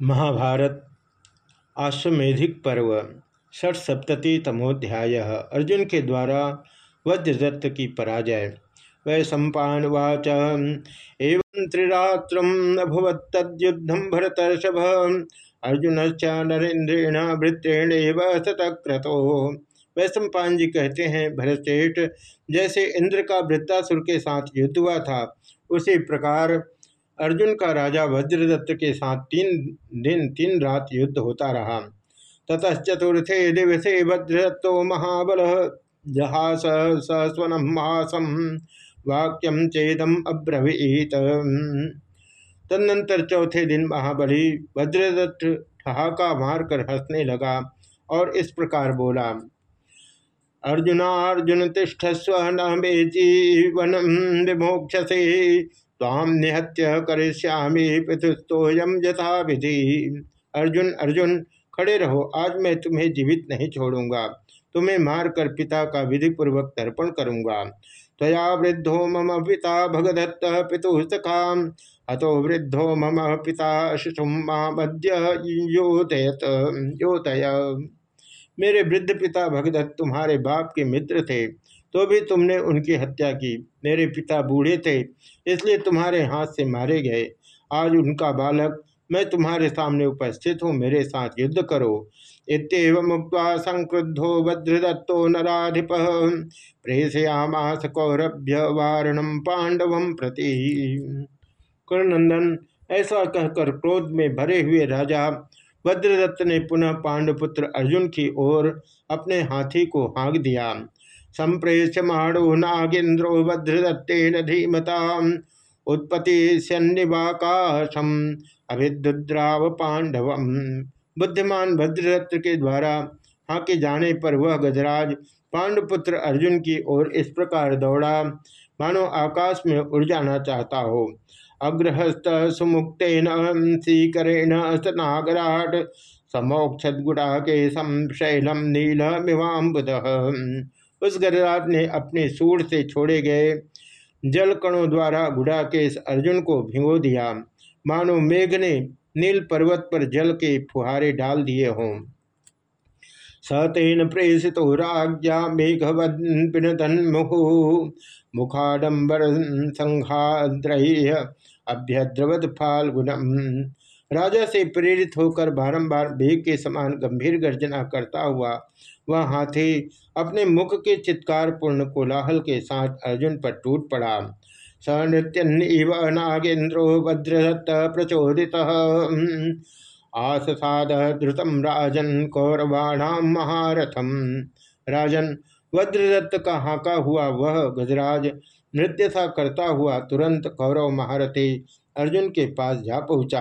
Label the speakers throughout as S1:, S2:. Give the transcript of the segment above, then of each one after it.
S1: महाभारत आश्वेधिक पर्व, षट्सप्तति तमोध्याय। अर्जुन के द्वारा वज्रदत्त की पराजय। वै सम्पावाच एवं त्रिरात्रम अभवत्तुद्धम भरतर्षभ। अर्जुन च नरेन्द्रेण भृत्रेण सतक्रतो। वैश्वपान जी कहते हैं भरतश्रेष्ठ जैसे इंद्र का वृत्तासुर के साथ युद्ध हुआ था, उसी प्रकार अर्जुन का राजा वज्रदत्त के साथ तीन दिन, तीन रात युद्ध होता रहा। ततश्चतुर्थे दिवसे वज्रदत्तो महाबल जहास सस्वनम मासम वाक्यम चेदम अब्रवीत। तदनंतर चौथे दिन महाबली वज्रदत्त ठहाका मारकर हंसने लगा और इस प्रकार बोला, अर्जुनार्जुन तिष्ठस्व न मे जीवन विमोक्षसे ताम निहत्य करिष्यामी पितुस्तोयम यथा विधि अर्जुन अर्जुन, खड़े रहो, आज मैं तुम्हें जीवित नहीं छोड़ूँगा। तुम्हें मारकर पिता का विधि पूर्वक तर्पण करूँगा। तया वृद्धो मम पिता भगदत्त पितु अतो वृद्धो मम पिता शिशुमाद्य योदयत योदय मेरे वृद्ध पिता भगदत्त तुम्हारे बाप के मित्र थे। तो भी तुमने उनकी हत्या की। मेरे पिता बूढ़े थे, इसलिए तुम्हारे हाथ से मारे गए। आज उनका बालक, मैं तुम्हारे सामने उपस्थित हूँ, मेरे साथ युद्ध करो। इतव मुक्त संक्रुद्धो वज्रदत्तो नाधिप प्रेषयामास कौरभ्य वारणम पांडव प्रति। कुरनंदन ऐसा कहकर क्रोध में भरे हुए राजा, वज्रदत्त ने पुनः पांडपुत्र अर्जुन की ओर अपने हाथी को हाँक दिया। संप्रेष्यमाणो नागेन्द्रो भद्रदत्तेन धीमता उत्पत्ति सन्निवाकाशम अभिद्राव पांडव बुद्धिमान भद्रदत्त के द्वारा हाके जाने पर वह गजराज पांडुपुत्र अर्जुन की ओर इस प्रकार दौड़ा, मानो आकाश में उड़ जाना चाहता हो। अग्रहस्त सुमुक्तेन सीकरेण नागराट समोक्षद गुड़ा के शैलम नील मिवाम्बुद उस गजराज ने अपने सूर से छोड़े गए। जल कणों द्वारा गुड़ा के अर्जुन को भिगो दिया। मानो मेघ ने नील पर्वत पर जल के फुहारे डाल दिए हों। सतेन प्रेषित राज्ञा मेघवदन मुहु। मुखाडंबर संघाद्रह्य अभ्यद्रवत फाल्गुनम। राजा से प्रेरित होकर बारंबार बेग के समान गंभीर गर्जना करता हुआ, वह हाथी अपने मुख के चित्कार पूर्ण कोलाहल के साथ अर्जुन पर टूट पड़ा। स नृत्यव नागेन्द्रो वज्रदत्त प्रचोदित। आसाद द्रुतम राजन कौरवाणाम महारथम। राजन, वज्रदत्त का हाका हुआ वह गजराज, नृत्य सा करता हुआ तुरंत कौरव महारथी अर्जुन के पास जा पहुँचा।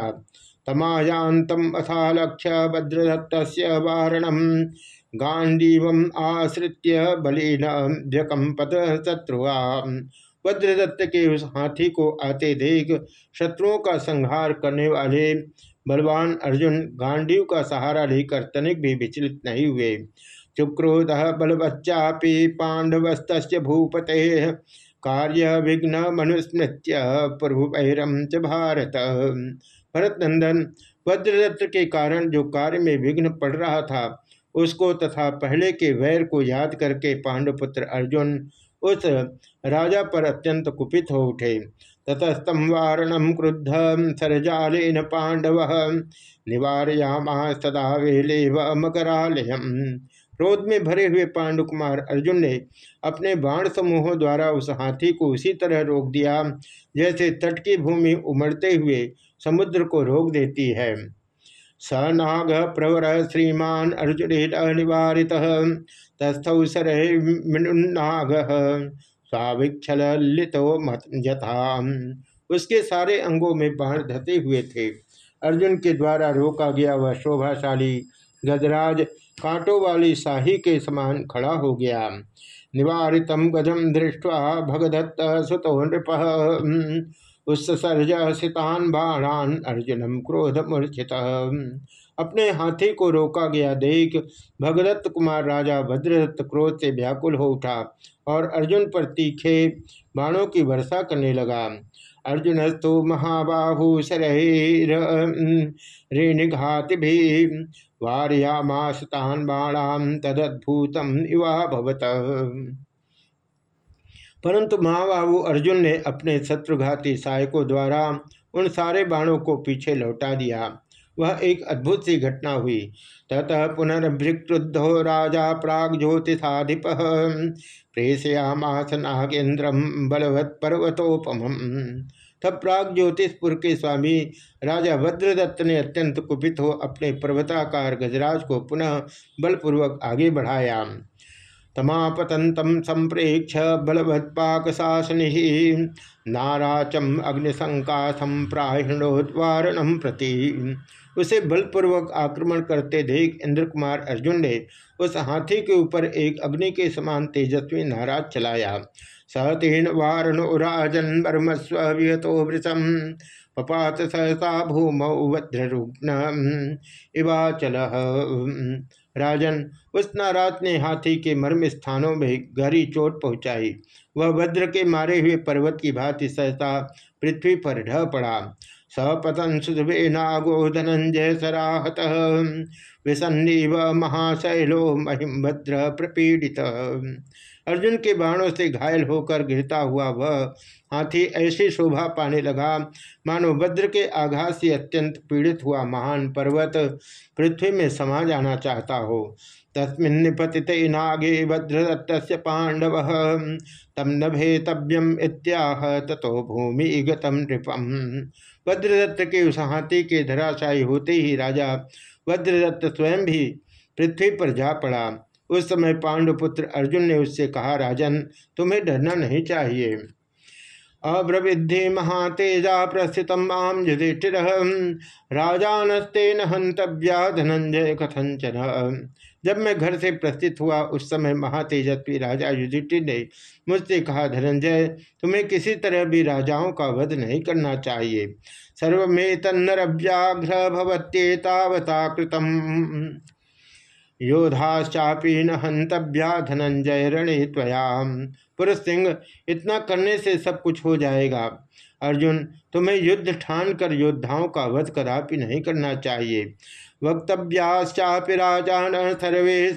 S1: तमायांतम अथालक्ष्य वज्रदत्त वारणम गांडीव आश्रित्य बलिन व्यकंपत शत्रुआ वज्रदत्त के उस हाथी को आते देख शत्रुओं का संहार करने वाले बलवान अर्जुन गांडीव का सहारा लेकर तनिक भी विचलित नहीं हुए। चुक्रोध बलवच्चापि पांडवस्त भूपते कार्य विघ्न मनुस्मृत्य प्रभुपैरम च भारत। भरत नंदन वज्रदत्त के कारण जो कार्य में विघ्न पड़ रहा था, उसको तथा पहले के वैर को याद करके पांडुपुत्र अर्जुन उस राजा पर अत्यंत कुपित हो उठे। ततस्तम वारणम क्रुद्ध सरजालेन पांडव निवारयामा सदा वेले व मकरालयम। क्रोध में भरे हुए पांडुकुमार अर्जुन ने अपने बाण समूहों द्वारा उस हाथी को उसी तरह रोक दिया, जैसे तट की भूमि उमड़ते हुए समुद्र को रोक देती है। स नाग प्रवर श्रीमान अर्जुन निवारित तस्थौ सरनाग स्वाभिक्षलितो यथा उसके सारे अंगों में बाण धते हुए थे। अर्जुन के द्वारा रोका गया वह शोभाशाली गजराज कांटों वाली शाही के समान खड़ा हो गया। निवारित गजम दृष्टवा भगदत्त सुतो नृप। उत्सर्ज सितान बाणान अर्जुनम क्रोध अपने हाथी को रोका गया। देख, भगदत्त कुमार राजा भद्रदत्त क्रोध से व्याकुल हो उठा और अर्जुन पर तीखे बाणों की वर्षा करने लगा। अर्जुनस्तु महाबाहु शरैरेणिघाति वार्यामास तान बाणाम तदद्भुतम इवा भवत। परंतु महाबाबू अर्जुन ने अपने शत्रुघाती सहायकों द्वारा उन सारे बाणों को पीछे लौटा दिया। वह एक अद्भुत सी घटना हुई। ततः पुनर्भिक्रुद्धो राजा प्राग ज्योतिषाधिप प्रेषयामास नागेन्द्रम बलवत पर्वतोपम तब प्राग ज्योतिषपुर के स्वामी राजा भद्रदत्त ने अत्यंत कुपित हो अपने पर्वताकार गजराज को पुनः बलपूर्वक आगे बढ़ाया। तमापतंतम संप्रेक्ष बलवत्पाक शासन नाराचम अग्निशंकाशम प्राहिणोद्वारणम प्रति। उसे बलपूर्वक आक्रमण करते देख इंद्र कुमार अर्जुन ने उस हाथी के ऊपर एक अग्नि के समान तेजस्वी नाराज़ चलाया। सतीन वारण उराजन बर्मस्व विहतो पपात सहसा भूमौ वज्ररूपण इवाचल। राजन। उस नाराज़ ने हाथी के मर्म स्थानों में गहरी चोट पहुंचाई। वह वज्र के मारे हुए पर्वत की भांति सहसा पृथ्वी पर ढह पड़ा। सपतन सुधे नागो धनंजय सराहत विसन्नीव महाशैलो महिमभद्र प्रपीड़ित। अर्जुन के बाणों से घायल होकर गिरता हुआ वह हाथी ऐसी शोभा पाने लगा, मानो भद्र के आघात से अत्यंत पीड़ित हुआ महान पर्वत पृथ्वी में समा जाना चाहता हो। तस्मिन् पति नागे भद्रदत्त पांडव तम नभेतव्यम इत्याह ततो भूमि गतम नृपम। वज्रदत्त के उस हाथी के धराशायी होते ही राजा वज्रदत्त स्वयं भी पृथ्वी पर जा पड़ा। उस समय पांडुपुत्र अर्जुन ने उससे कहा, राजन, तुम्हें डरना नहीं चाहिए। अब्रविद्धि महातेजा प्रस्थित माम युधिष्ठिर। राजानस्तेन हंतव्या धनंजय कथंचन जब मैं घर से प्रस्थित हुआ, उस समय महातेजस्वी राजा युधिष्ठिर ने मुझसे कहा, धनंजय, तुम्हें किसी तरह भी राजाओं का वध नहीं करना चाहिए। सर्वे तन्नर व्याघ्र भवत्येतावता कृतम योधाश्चापी न हंतव्या धनंजय, रणे त्वयाम। पुरुष सिंह, इतना करने से सब कुछ हो जाएगा। अर्जुन, तुम्हें युद्ध ठान कर योद्धाओं का वध कदापि नहीं करना चाहिए। वक्तव्याश्चापि राजान सर्वे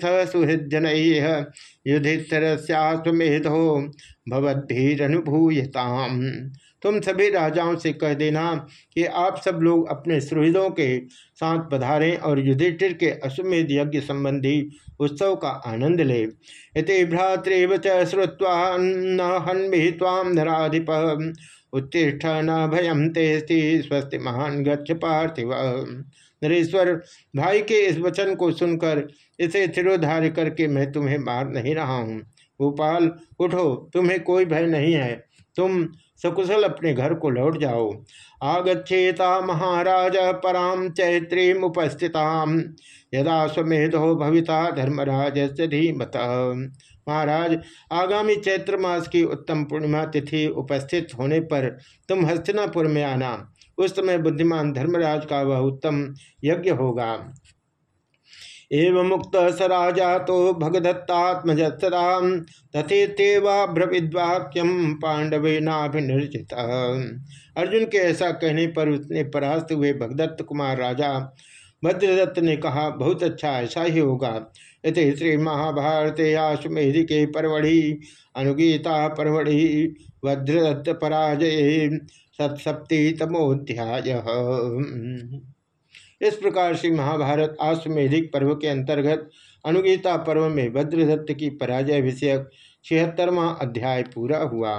S1: तुम सभी राजाओं से कह देना कि आप सब लोग अपने सुहृदों के साथ पधारें और युधिष्ठिर के अश्वमेध यज्ञ संबंधी उत्सव का आनंद ले। इति भ्रातृव श्रुवा न नराधिप उत्तिष्ठ न भयम तेस्ति स्वस्ति महान गच्छ पार्थिव। नरेश्वर, भाई के इस वचन को सुनकर, इसे थिरोधार्य करके मैं तुम्हें मार नहीं रहा हूँ। भोपाल उठो, तुम्हें कोई भय नहीं है। तुम सकुशल अपने घर को लौट जाओ। आगछेता महाराज पराम चैत्री उपस्थिता। यदा स्वमेधो भविता धर्मराज से धीमत। महाराज, आगामी चैत्र मास की उत्तम पूर्णिमा तिथि उपस्थित होने पर तुम हस्तिनापुर में आना। उस समय बुद्धिमान धर्मराज का वह उत्तम यज्ञ होगा। एवं मुक्त स राजा तो भगदत्तात्मजत्सदा तथेतेवाभ्रविद्वाक्यम पांडवे नाभिनिर्जित अर्जुन के ऐसा कहने पर उसने परास्त हुए भगदत्त कुमार राजा भद्रदत्त ने कहा, बहुत अच्छा ऐसा ही होगा। इत श्री महाभारत आश्वेधि के परवढ़ि अनुगीता परवढ़ि भद्रदत्त पराजय सत्सप्तितमोध्याय इस प्रकार से महाभारत आश्वेधिक पर्व के अंतर्गत अनुगीता पर्व में भद्रदत्त की पराजय विषयक छिहत्तरवा अध्याय पूरा हुआ।